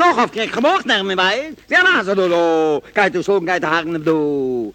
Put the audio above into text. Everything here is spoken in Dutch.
Nog of kreeg gemocht naar me bij. Ja, na zo, do, do. Kijk, zo, kijk, de haren, do.